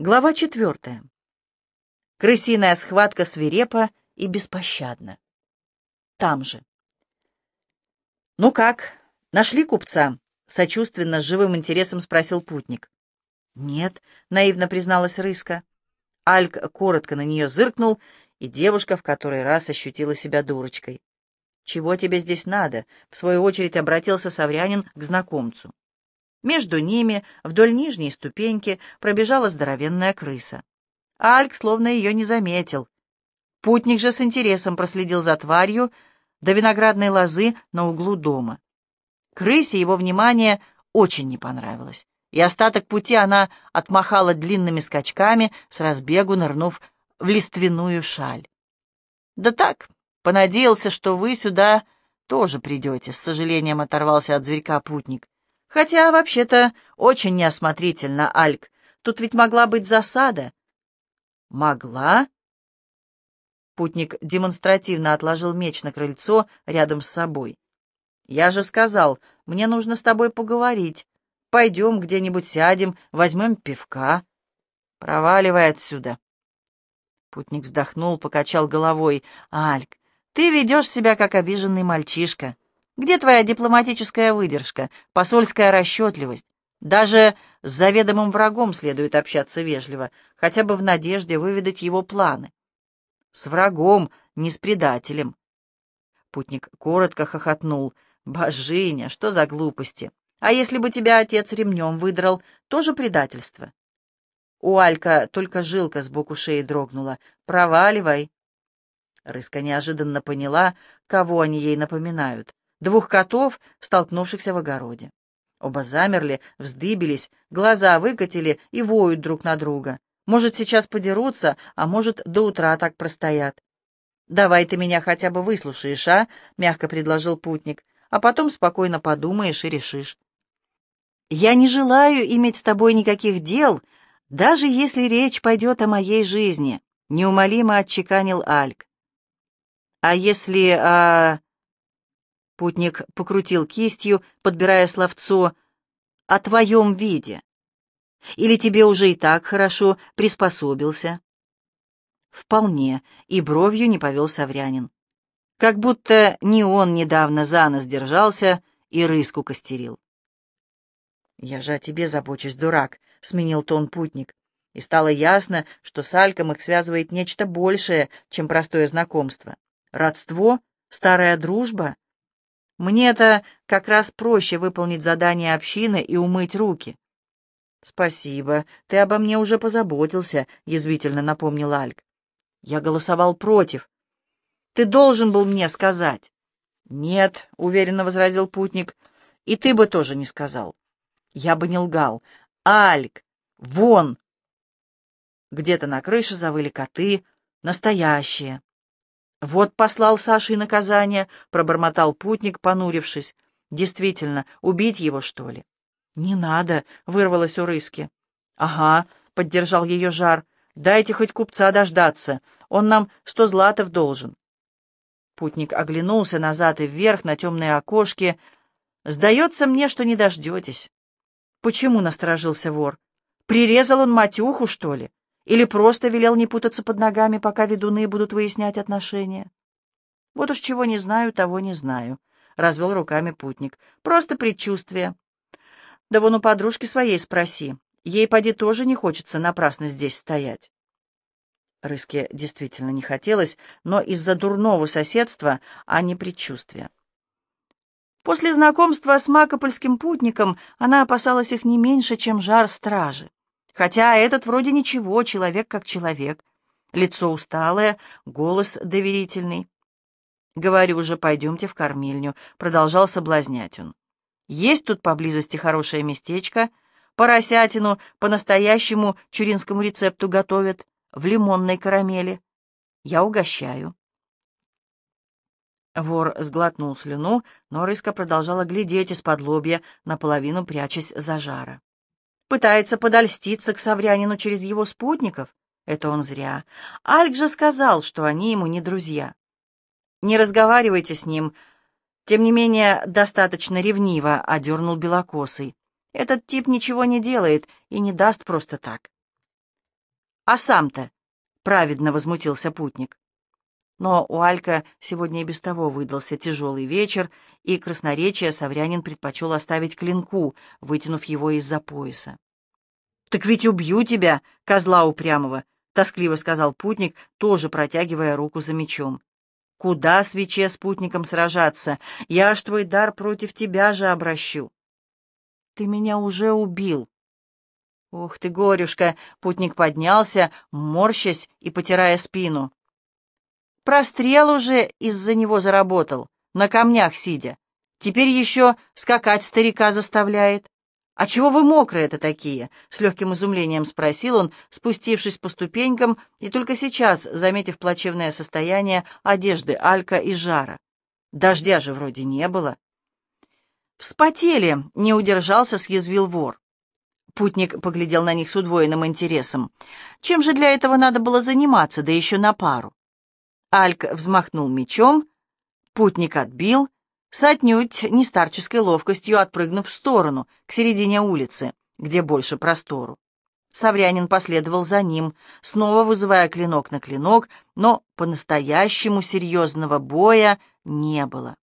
Глава четвертая. Крысиная схватка свирепа и беспощадна. Там же. «Ну как, нашли купца?» — сочувственно, с живым интересом спросил путник. «Нет», — наивно призналась Рыска. Альк коротко на нее зыркнул, и девушка в который раз ощутила себя дурочкой. «Чего тебе здесь надо?» — в свою очередь обратился Саврянин к знакомцу. Между ними, вдоль нижней ступеньки, пробежала здоровенная крыса. Альк словно ее не заметил. Путник же с интересом проследил за тварью до виноградной лозы на углу дома. Крысе его внимание очень не понравилось, и остаток пути она отмахала длинными скачками, с разбегу нырнув в лиственную шаль. «Да так, понадеялся, что вы сюда тоже придете», — с сожалением оторвался от зверька путник. Хотя, вообще-то, очень неосмотрительно, Альк. Тут ведь могла быть засада. Могла? Путник демонстративно отложил меч на крыльцо рядом с собой. Я же сказал, мне нужно с тобой поговорить. Пойдем где-нибудь сядем, возьмем пивка. Проваливай отсюда. Путник вздохнул, покачал головой. Альк, ты ведешь себя как обиженный мальчишка. Где твоя дипломатическая выдержка, посольская расчетливость? Даже с заведомым врагом следует общаться вежливо, хотя бы в надежде выведать его планы. С врагом, не с предателем. Путник коротко хохотнул. «Божиня, что за глупости! А если бы тебя отец ремнем выдрал, тоже предательство?» У Алька только жилка сбоку шеи дрогнула. «Проваливай!» Рыска неожиданно поняла, кого они ей напоминают двух котов, столкнувшихся в огороде. Оба замерли, вздыбились, глаза выкатили и воют друг на друга. Может, сейчас подерутся, а может, до утра так простоят. «Давай ты меня хотя бы выслушаешь, а?» — мягко предложил путник. «А потом спокойно подумаешь и решишь». «Я не желаю иметь с тобой никаких дел, даже если речь пойдет о моей жизни», — неумолимо отчеканил Альк. «А если о...» Путник покрутил кистью, подбирая словцо «о твоем виде». «Или тебе уже и так хорошо приспособился?» «Вполне», — и бровью не повел Саврянин. Как будто не он недавно за нос держался и рыску костерил. «Я же о тебе забочусь, дурак», — сменил тон путник. И стало ясно, что с Альком их связывает нечто большее, чем простое знакомство. Родство, старая дружба, мне-то как раз проще выполнить задание общины и умыть руки. «Спасибо, ты обо мне уже позаботился», — язвительно напомнил Альк. «Я голосовал против. Ты должен был мне сказать». «Нет», — уверенно возразил путник, — «и ты бы тоже не сказал». «Я бы не лгал. Альк, вон!» Где-то на крыше завыли коты, настоящие. «Вот послал Саше и наказание», — пробормотал путник, понурившись. «Действительно, убить его, что ли?» «Не надо», — вырвалось у рыски. «Ага», — поддержал ее жар, — «дайте хоть купца дождаться, он нам сто златов должен». Путник оглянулся назад и вверх на темные окошки. «Сдается мне, что не дождетесь». «Почему?» — насторожился вор. «Прирезал он матюху, что ли?» Или просто велел не путаться под ногами, пока ведуны будут выяснять отношения? Вот уж чего не знаю, того не знаю, — развел руками путник. Просто предчувствие. Да вон у подружки своей спроси. Ей, поди, тоже не хочется напрасно здесь стоять. Рыске действительно не хотелось, но из-за дурного соседства, а не предчувствия. После знакомства с макопольским путником она опасалась их не меньше, чем жар стражи. Хотя этот вроде ничего, человек как человек. Лицо усталое, голос доверительный. «Говорю же, пойдемте в кормильню», — продолжал соблазнять он. «Есть тут поблизости хорошее местечко. Поросятину по настоящему чуринскому рецепту готовят, в лимонной карамели. Я угощаю». Вор сглотнул слюну, но рыска продолжала глядеть из-под лобья, наполовину прячась за жара. Пытается подольститься к Саврянину через его спутников? Это он зря. Альк же сказал, что они ему не друзья. Не разговаривайте с ним. Тем не менее, достаточно ревниво одернул белокосый. Этот тип ничего не делает и не даст просто так. А сам-то праведно возмутился путник. Но у Алька сегодня и без того выдался тяжелый вечер, и красноречие Саврянин предпочел оставить клинку, вытянув его из-за пояса. «Так ведь убью тебя, козла упрямого!» — тоскливо сказал путник, тоже протягивая руку за мечом. «Куда свече спутником сражаться? Я ж твой дар против тебя же обращу!» «Ты меня уже убил!» «Ух ты, горюшка!» — путник поднялся, морщась и потирая спину. Прострел уже из-за него заработал, на камнях сидя. Теперь еще скакать старика заставляет. «А чего вы мокрые-то такие?» — с легким изумлением спросил он, спустившись по ступенькам и только сейчас заметив плачевное состояние одежды Алька и Жара. Дождя же вроде не было. «Вспотели!» — не удержался, съязвил вор. Путник поглядел на них с удвоенным интересом. Чем же для этого надо было заниматься, да еще на пару? Альк взмахнул мечом, путник отбил, с отнюдь не старческой ловкостью отпрыгнув в сторону, к середине улицы, где больше простору. Саврянин последовал за ним, снова вызывая клинок на клинок, но по-настоящему серьезного боя не было.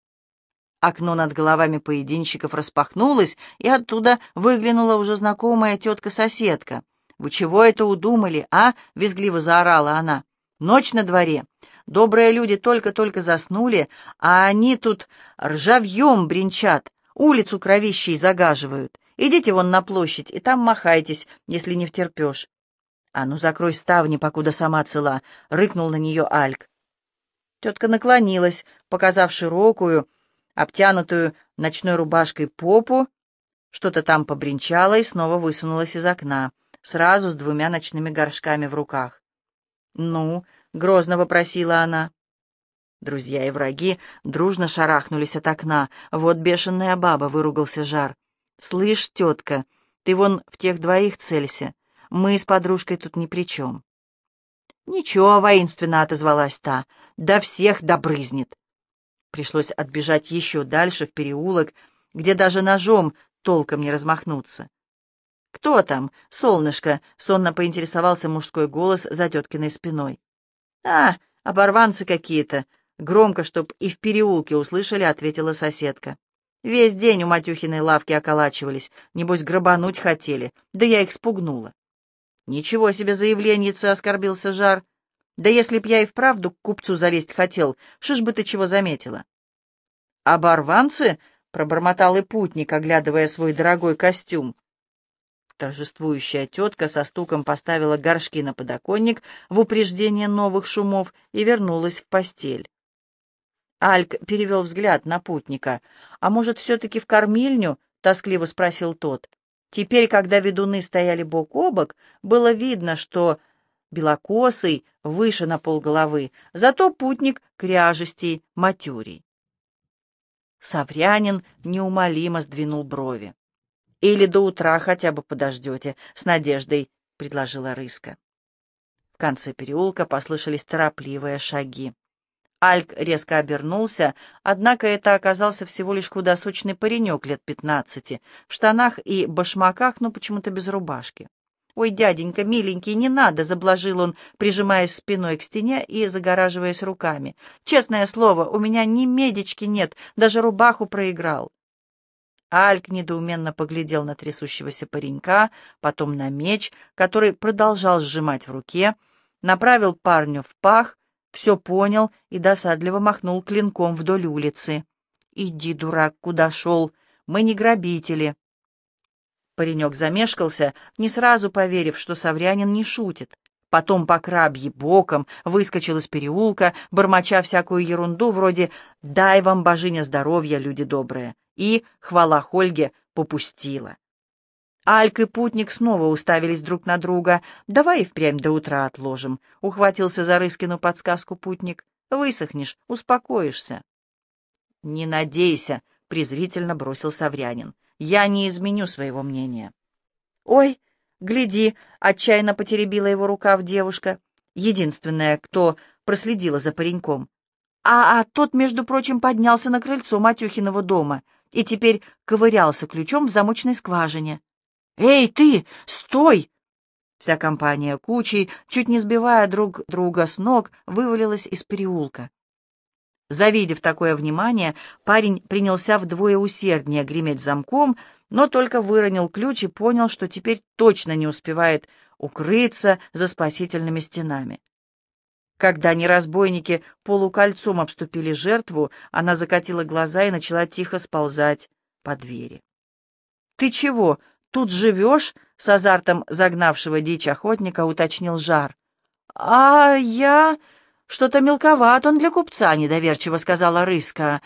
Окно над головами поединщиков распахнулось, и оттуда выглянула уже знакомая тетка-соседка. «Вы чего это удумали, а?» — визгливо заорала она. «Ночь на дворе. Добрые люди только-только заснули, а они тут ржавьем бренчат, улицу кровищей загаживают. Идите вон на площадь и там махайтесь, если не втерпешь. «А ну, закрой ставни, покуда сама цела!» — рыкнул на нее Альк. Тетка наклонилась, показав широкую, обтянутую ночной рубашкой попу, что-то там побренчала и снова высунулась из окна, сразу с двумя ночными горшками в руках. «Ну, — грозно вопросила она. Друзья и враги дружно шарахнулись от окна. «Вот бешеная баба!» — выругался Жар. «Слышь, тетка, ты вон в тех двоих целься. Мы с подружкой тут ни при чем». «Ничего», — воинственно отозвалась та, — «да всех добрызнет». Пришлось отбежать еще дальше, в переулок, где даже ножом толком не размахнуться. «Кто там, солнышко?» — сонно поинтересовался мужской голос за теткиной спиной. «А, оборванцы какие-то!» — громко, чтоб и в переулке услышали, ответила соседка. «Весь день у Матюхиной лавки околачивались, небось грабануть хотели, да я их спугнула». «Ничего себе заявленница!» — оскорбился Жар. «Да если б я и вправду к купцу залезть хотел, шиш бы ты чего заметила?» «Оборванцы?» — пробормотал и путник, оглядывая свой дорогой костюм. Торжествующая тетка со стуком поставила горшки на подоконник в упреждение новых шумов и вернулась в постель. Альк перевел взгляд на путника. «А может, все-таки в кормильню?» — тоскливо спросил тот. Теперь, когда ведуны стояли бок о бок, было видно, что белокосый выше на полголовы, зато путник кряжестей, матюрий. Саврянин неумолимо сдвинул брови. Или до утра хотя бы подождете, с надеждой, — предложила Рыска. В конце переулка послышались торопливые шаги. Альк резко обернулся, однако это оказался всего лишь худосочный паренек лет пятнадцати, в штанах и башмаках, но почему-то без рубашки. «Ой, дяденька, миленький, не надо!» — заблажил он, прижимаясь спиной к стене и загораживаясь руками. «Честное слово, у меня ни медички нет, даже рубаху проиграл». Альк недоуменно поглядел на трясущегося паренька, потом на меч, который продолжал сжимать в руке, направил парню в пах, все понял и досадливо махнул клинком вдоль улицы. «Иди, дурак, куда шел? Мы не грабители». Паренек замешкался, не сразу поверив, что Саврянин не шутит. Потом по крабье боком выскочил из переулка, бормоча всякую ерунду вроде «Дай вам, божиня, здоровья, люди добрые!» и, хвала Хольге, попустила. Альк и путник снова уставились друг на друга. «Давай и впрямь до утра отложим», — ухватился за Рыскину подсказку путник. «Высохнешь, успокоишься». «Не надейся», — презрительно бросил Саврянин. «Я не изменю своего мнения». «Ой, гляди», — отчаянно потеребила его рукав девушка, единственная, кто проследила за пареньком. А, а тот, между прочим, поднялся на крыльцо Матюхиного дома и теперь ковырялся ключом в замочной скважине. «Эй, ты! Стой!» Вся компания кучей, чуть не сбивая друг друга с ног, вывалилась из переулка. Завидев такое внимание, парень принялся вдвое усерднее греметь замком, но только выронил ключ и понял, что теперь точно не успевает укрыться за спасительными стенами. Когда неразбойники полукольцом обступили жертву, она закатила глаза и начала тихо сползать по двери. «Ты чего, тут живешь?» — с азартом загнавшего дичь охотника уточнил Жар. «А я...» «Что-то мелковат он для купца», — недоверчиво сказала Рыска.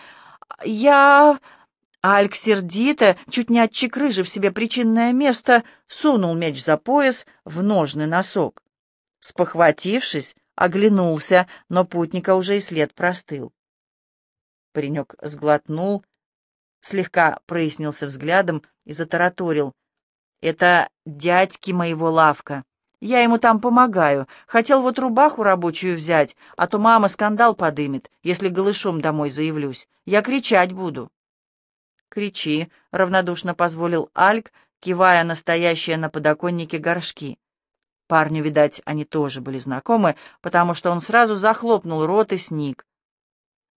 «Я...» Альк сердито, чуть не отчекрыжив себе причинное место, сунул меч за пояс в ножный носок. Спохватившись, оглянулся, но путника уже и след простыл. Паренек сглотнул, слегка прояснился взглядом и затараторил. «Это дядьки моего лавка. Я ему там помогаю. Хотел вот рубаху рабочую взять, а то мама скандал подымет, если голышом домой заявлюсь. Я кричать буду». «Кричи», — равнодушно позволил Альк, кивая настоящие на подоконнике горшки. Парню, видать, они тоже были знакомы, потому что он сразу захлопнул рот и сник.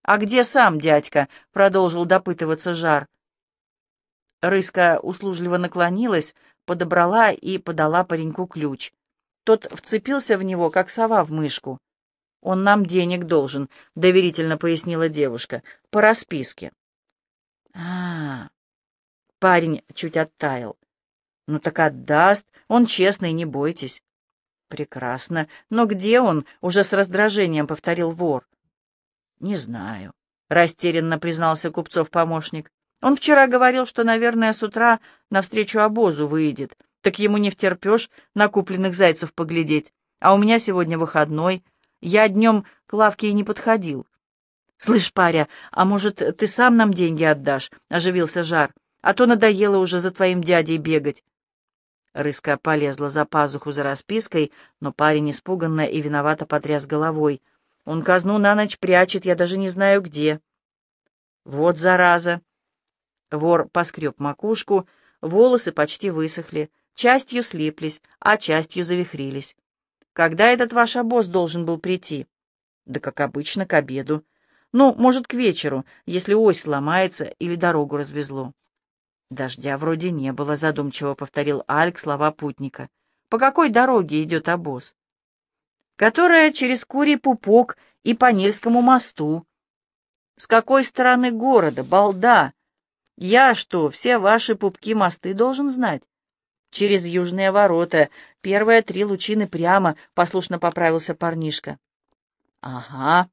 «А где сам дядька?» — продолжил допытываться Жар. Рыска услужливо наклонилась, подобрала и подала пареньку ключ. Тот вцепился в него, как сова в мышку. «Он нам денег должен», — доверительно пояснила девушка, — «по расписке». А, -а, а Парень чуть оттаял. «Ну так отдаст, он честный, не бойтесь». «Прекрасно. Но где он?» — уже с раздражением повторил вор. «Не знаю», — растерянно признался купцов помощник. «Он вчера говорил, что, наверное, с утра навстречу обозу выйдет. Так ему не втерпешь на купленных зайцев поглядеть. А у меня сегодня выходной. Я днем к лавке и не подходил». «Слышь, паря, а может, ты сам нам деньги отдашь?» — оживился Жар. «А то надоело уже за твоим дядей бегать». Рыска полезла за пазуху за распиской, но парень испуганно и виновато потряс головой. Он казну на ночь прячет, я даже не знаю где. Вот зараза. Вор поскреб макушку, волосы почти высохли, частью слиплись, а частью завихрились. Когда этот ваш обоз должен был прийти? Да, как обычно, к обеду. Ну, может, к вечеру, если ось сломается или дорогу развезло. Дождя вроде не было, задумчиво повторил Альк слова путника. По какой дороге идет обоз? Которая через Курий пупок и по Нильскому мосту. С какой стороны города, балда? Я что, все ваши пупки мосты должен знать? Через южные ворота, первые три лучины прямо, послушно поправился парнишка. Ага,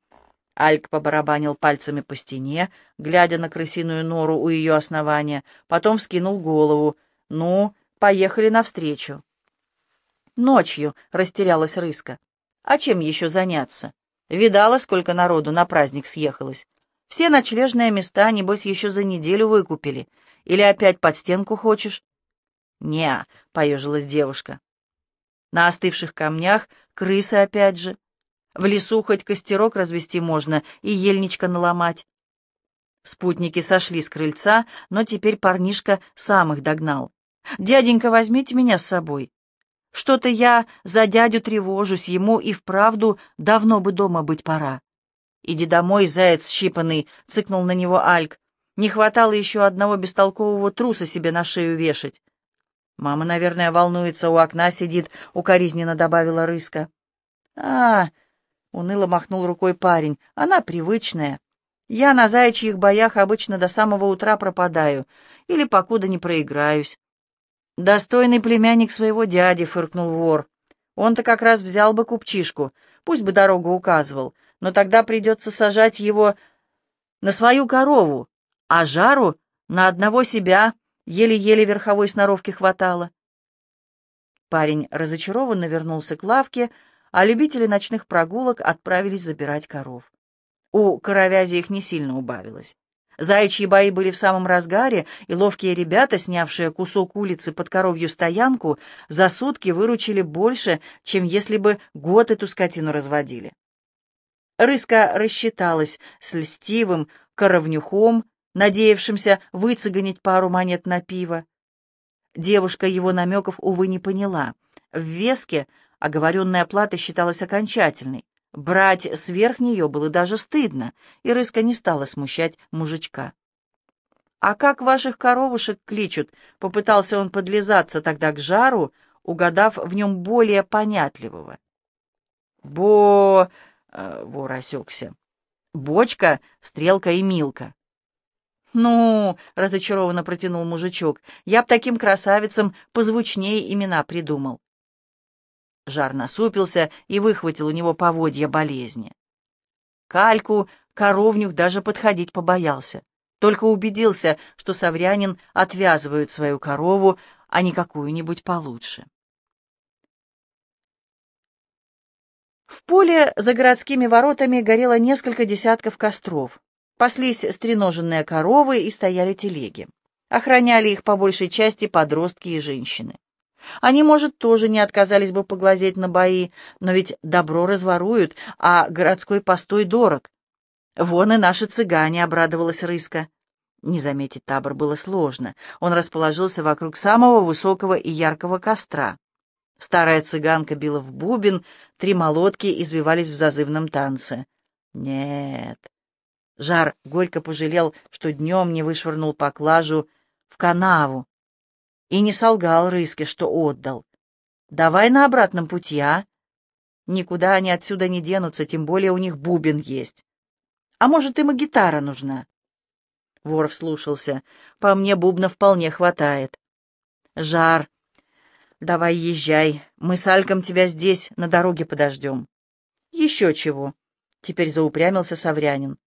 Альк побарабанил пальцами по стене, глядя на крысиную нору у ее основания, потом вскинул голову. «Ну, поехали навстречу». «Ночью», — растерялась Рыска. «А чем еще заняться? Видала, сколько народу на праздник съехалось? Все ночлежные места, небось, еще за неделю выкупили. Или опять под стенку хочешь?» «Не-а», поежилась девушка. На остывших камнях крысы опять же. В лесу хоть костерок развести можно и ельничка наломать. Спутники сошли с крыльца, но теперь парнишка сам их догнал. «Дяденька, возьмите меня с собой. Что-то я за дядю тревожусь, ему и вправду давно бы дома быть пора». «Иди домой, заяц щипанный», — цыкнул на него Альк. «Не хватало еще одного бестолкового труса себе на шею вешать». «Мама, наверное, волнуется, у окна сидит», — укоризненно добавила Рыска. «А, Уныло махнул рукой парень. Она привычная. Я на заячьих боях обычно до самого утра пропадаю. Или покуда не проиграюсь. Достойный племянник своего дяди, фыркнул вор. Он-то как раз взял бы купчишку, пусть бы дорогу указывал, но тогда придется сажать его на свою корову, а жару на одного себя еле-еле верховой сноровки хватало. Парень разочарованно вернулся к лавке, а любители ночных прогулок отправились забирать коров. У коровязи их не сильно убавилось. Заячьи бои были в самом разгаре, и ловкие ребята, снявшие кусок улицы под коровью стоянку, за сутки выручили больше, чем если бы год эту скотину разводили. Рыска рассчиталась с льстивым коровнюхом, надеявшимся выцеганить пару монет на пиво. Девушка его намеков, увы, не поняла. В Веске оговоренная плата считалась окончательной. Брать сверх нее было даже стыдно, и Рыска не стала смущать мужичка. «А как ваших коровушек кличут?» — попытался он подлизаться тогда к жару, угадав в нем более понятливого. «Бо...» э, — вор осекся. «Бочка, стрелка и милка». «Ну...» — разочарованно протянул мужичок. «Я б таким красавицам позвучнее имена придумал». Жар насупился и выхватил у него поводья болезни. Кальку коровнюх даже подходить побоялся. Только убедился, что саврянин отвязывает свою корову, а не какую-нибудь получше. В поле за городскими воротами горело несколько десятков костров. Паслись стреноженные коровы и стояли телеги. Охраняли их по большей части подростки и женщины. Они, может, тоже не отказались бы поглазеть на бои, но ведь добро разворуют, а городской постой дорог. Вон и наши цыгане, — обрадовалась Рыска. Не заметить табор было сложно. Он расположился вокруг самого высокого и яркого костра. Старая цыганка била в бубен, три молотки извивались в зазывном танце. Нет. Жар горько пожалел, что днем не вышвырнул поклажу в канаву, и не солгал Рыске, что отдал. Давай на обратном пути, а? Никуда они отсюда не денутся, тем более у них бубен есть. А может, им и гитара нужна? Вор вслушался. По мне бубна вполне хватает. Жар. Давай езжай. Мы с Альком тебя здесь, на дороге подождем. Еще чего. Теперь заупрямился Саврянин.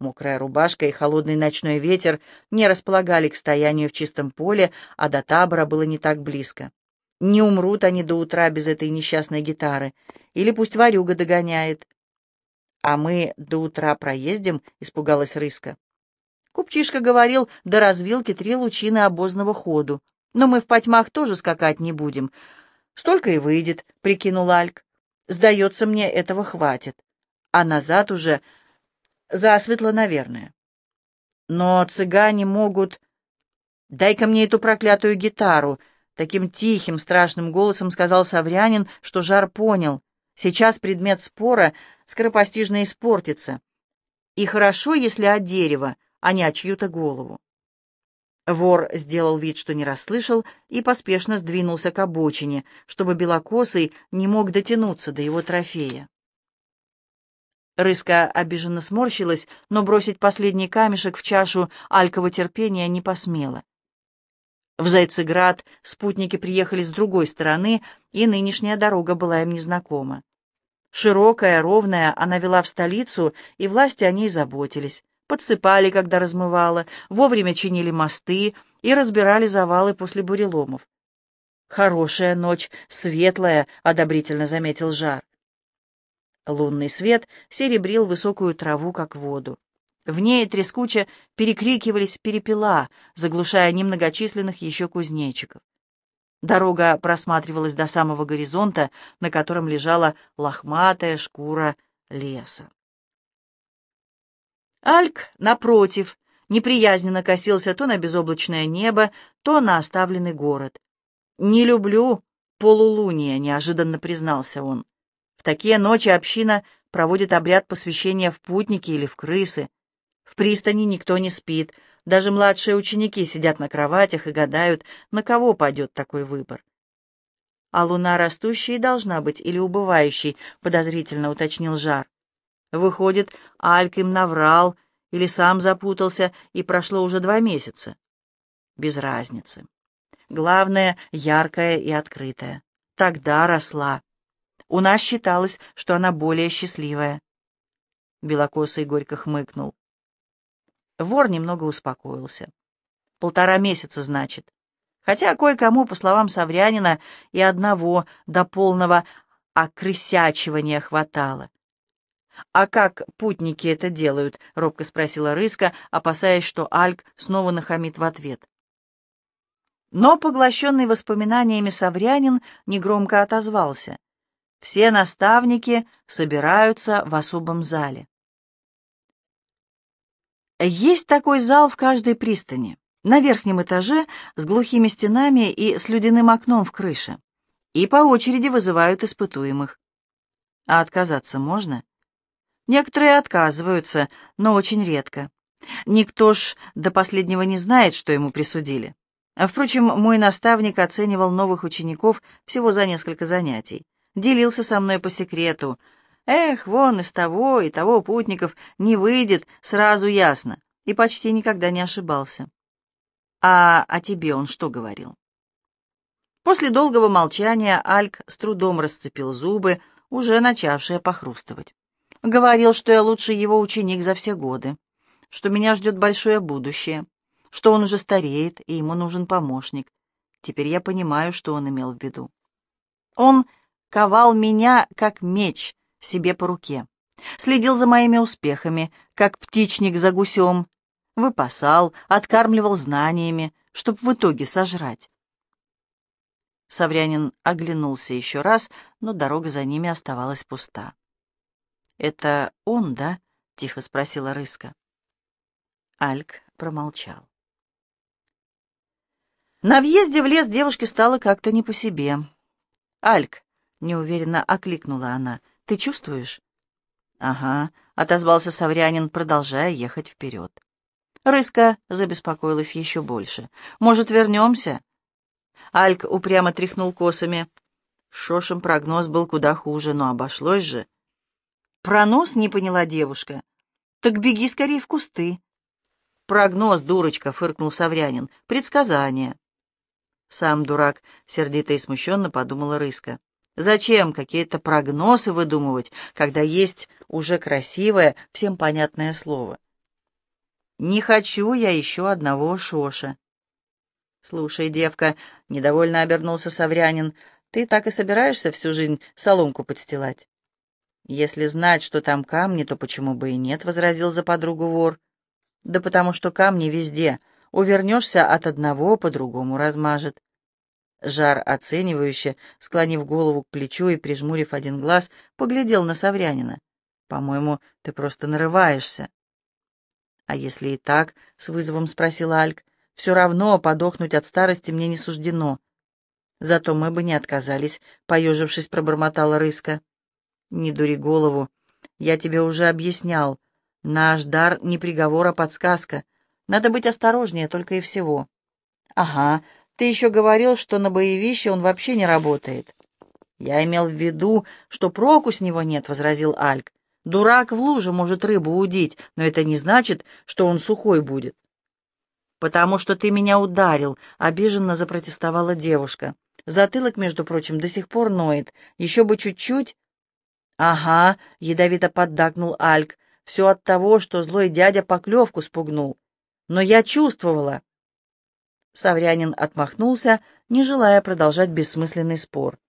Мокрая рубашка и холодный ночной ветер не располагали к стоянию в чистом поле, а до табора было не так близко. Не умрут они до утра без этой несчастной гитары, или пусть Варюга догоняет. «А мы до утра проездим?» — испугалась Рыска. Купчишка говорил, до развилки три лучины обозного ходу. Но мы в потьмах тоже скакать не будем. Столько и выйдет, — прикинул Альк. Сдается мне, этого хватит. А назад уже Засветло, наверное. Но цыгане могут... «Дай-ка мне эту проклятую гитару!» Таким тихим, страшным голосом сказал Саврянин, что Жар понял. Сейчас предмет спора скоропостижно испортится. И хорошо, если от дерева, а не от чью-то голову. Вор сделал вид, что не расслышал, и поспешно сдвинулся к обочине, чтобы Белокосый не мог дотянуться до его трофея. Рыска обиженно сморщилась, но бросить последний камешек в чашу алькового терпения не посмела. В Зайцеград спутники приехали с другой стороны, и нынешняя дорога была им незнакома. Широкая, ровная, она вела в столицу, и власти о ней заботились. Подсыпали, когда размывало, вовремя чинили мосты и разбирали завалы после буреломов. «Хорошая ночь, светлая», — одобрительно заметил Жар. Лунный свет серебрил высокую траву, как воду. В ней трескуче перекрикивались перепела, заглушая немногочисленных еще кузнечиков. Дорога просматривалась до самого горизонта, на котором лежала лохматая шкура леса. Альк, напротив, неприязненно косился то на безоблачное небо, то на оставленный город. «Не люблю полулуния», — неожиданно признался он. В такие ночи община проводит обряд посвящения в путники или в крысы. В пристани никто не спит, даже младшие ученики сидят на кроватях и гадают, на кого пойдет такой выбор. «А луна растущей должна быть или убывающей?» — подозрительно уточнил Жар. «Выходит, Альк им наврал или сам запутался, и прошло уже два месяца». «Без разницы. Главное — яркая и открытая. Тогда росла. У нас считалось, что она более счастливая. Белокосый горько хмыкнул. Вор немного успокоился. Полтора месяца, значит. Хотя кое-кому, по словам Саврянина, и одного до полного окрысячивания хватало. «А как путники это делают?» — робко спросила Рыска, опасаясь, что Альк снова нахамит в ответ. Но, поглощенный воспоминаниями Саврянин, негромко отозвался. Все наставники собираются в особом зале. Есть такой зал в каждой пристани. На верхнем этаже с глухими стенами и с людяным окном в крыше. И по очереди вызывают испытуемых. А отказаться можно? Некоторые отказываются, но очень редко. Никто ж до последнего не знает, что ему присудили. Впрочем, мой наставник оценивал новых учеников всего за несколько занятий. Делился со мной по секрету. Эх, вон из того и того путников не выйдет, сразу ясно. И почти никогда не ошибался. А о тебе он что говорил? После долгого молчания Альк с трудом расцепил зубы, уже начавшие похрустывать. Говорил, что я лучший его ученик за все годы, что меня ждет большое будущее, что он уже стареет, и ему нужен помощник. Теперь я понимаю, что он имел в виду. Он ковал меня, как меч, себе по руке, следил за моими успехами, как птичник за гусем, выпасал, откармливал знаниями, чтоб в итоге сожрать. Саврянин оглянулся еще раз, но дорога за ними оставалась пуста. «Это он, да?» — тихо спросила Рыска. Альк промолчал. На въезде в лес девушке стало как-то не по себе. «Альк», — неуверенно окликнула она, — «ты чувствуешь?» «Ага», — отозвался Саврянин, продолжая ехать вперед. Рыска забеспокоилась еще больше. «Может, вернемся?» Альк упрямо тряхнул косами. Шошем прогноз был куда хуже, но обошлось же. «Пронос?» — не поняла девушка. «Так беги скорее в кусты». «Прогноз, дурочка!» — фыркнул Саврянин. «Предсказание». Сам дурак, сердито и смущенно подумала Рыска. Зачем какие-то прогнозы выдумывать, когда есть уже красивое, всем понятное слово? Не хочу я еще одного Шоша. Слушай, девка, — недовольно обернулся Саврянин, — ты так и собираешься всю жизнь соломку подстилать? Если знать, что там камни, то почему бы и нет, — возразил за подругу вор. Да потому что камни везде. Увернешься от одного, по-другому размажет. Жар, оценивающе, склонив голову к плечу и прижмурив один глаз, поглядел на Саврянина. «По-моему, ты просто нарываешься». «А если и так?» — с вызовом спросил Альк. «Все равно подохнуть от старости мне не суждено». «Зато мы бы не отказались», — поежившись, пробормотала Рыска. «Не дури голову. Я тебе уже объяснял. Наш дар не приговор, а подсказка. Надо быть осторожнее только и всего». «Ага, ты еще говорил, что на боевище он вообще не работает». «Я имел в виду, что проку с него нет», — возразил Альк. Дурак в луже может рыбу удить, но это не значит, что он сухой будет. «Потому что ты меня ударил», — обиженно запротестовала девушка. Затылок, между прочим, до сих пор ноет. Еще бы чуть-чуть. «Ага», — ядовито поддакнул Альк. «Все от того, что злой дядя поклевку спугнул. Но я чувствовала». Саврянин отмахнулся, не желая продолжать бессмысленный спор.